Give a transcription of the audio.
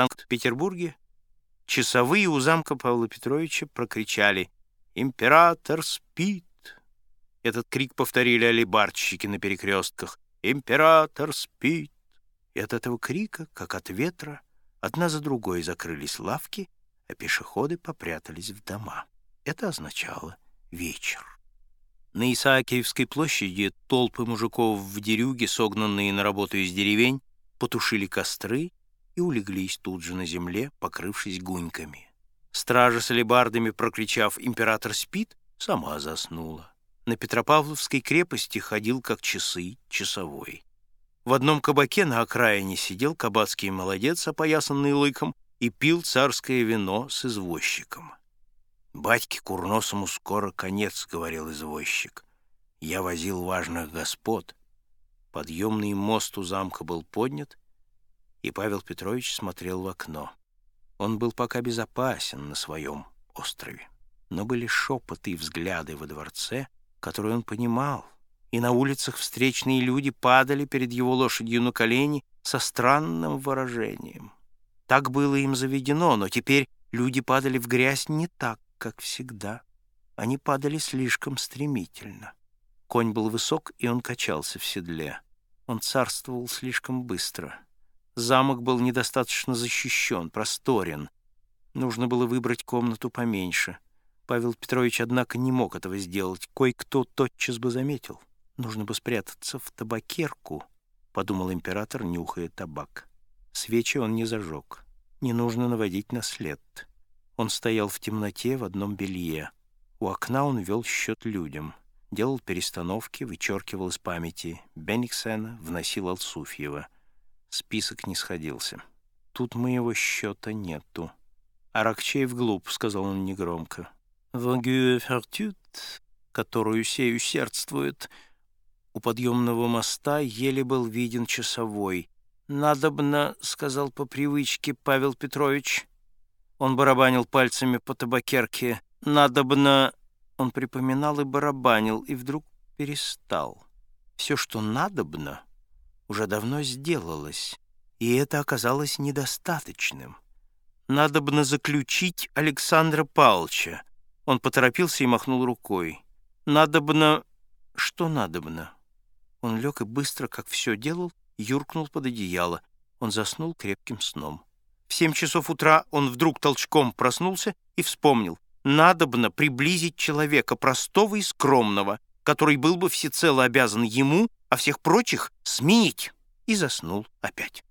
Санкт-Петербурге часовые у замка Павла Петровича прокричали «Император спит!». Этот крик повторили алибарщики на перекрестках «Император спит!». И от этого крика, как от ветра, одна за другой закрылись лавки, а пешеходы попрятались в дома. Это означало вечер. На Исаакиевской площади толпы мужиков в дерюге, согнанные на работу из деревень, потушили костры и улеглись тут же на земле, покрывшись гуньками. Стража с алебардами, прокричав «Император спит!», сама заснула. На Петропавловской крепости ходил, как часы, часовой. В одном кабаке на окраине сидел кабацкий молодец, опоясанный лыком, и пил царское вино с извозчиком. «Батьке Курносому скоро конец», — говорил извозчик. «Я возил важных господ». Подъемный мост у замка был поднят, и Павел Петрович смотрел в окно. Он был пока безопасен на своем острове, но были шепоты и взгляды во дворце, которые он понимал, и на улицах встречные люди падали перед его лошадью на колени со странным выражением. Так было им заведено, но теперь люди падали в грязь не так, как всегда. Они падали слишком стремительно. Конь был высок, и он качался в седле. Он царствовал слишком быстро. Замок был недостаточно защищен, просторен. Нужно было выбрать комнату поменьше. Павел Петрович, однако, не мог этого сделать. Кой-кто тотчас бы заметил. Нужно бы спрятаться в табакерку, — подумал император, нюхая табак. Свечи он не зажег. Не нужно наводить на след. Он стоял в темноте в одном белье. У окна он вел счет людям. Делал перестановки, вычеркивал из памяти Бенниксена, вносил Алсуфьева — Список не сходился. Тут моего счета нету. Аракчеев глуп, — сказал он негромко. «Вагюэ фертют, которую сей усердствует». У подъемного моста еле был виден часовой. «Надобно», — сказал по привычке Павел Петрович. Он барабанил пальцами по табакерке. «Надобно...» Он припоминал и барабанил, и вдруг перестал. Все, что надобно, уже давно сделалось, и это оказалось недостаточным. Надобно заключить Александра Павловича. Он поторопился и махнул рукой. Надобно... Что надобно? Он лег и быстро, как все делал, юркнул под одеяло. Он заснул крепким сном. В семь часов утра он вдруг толчком проснулся и вспомнил. Надобно приблизить человека простого и скромного, который был бы всецело обязан ему а всех прочих сменить, и заснул опять.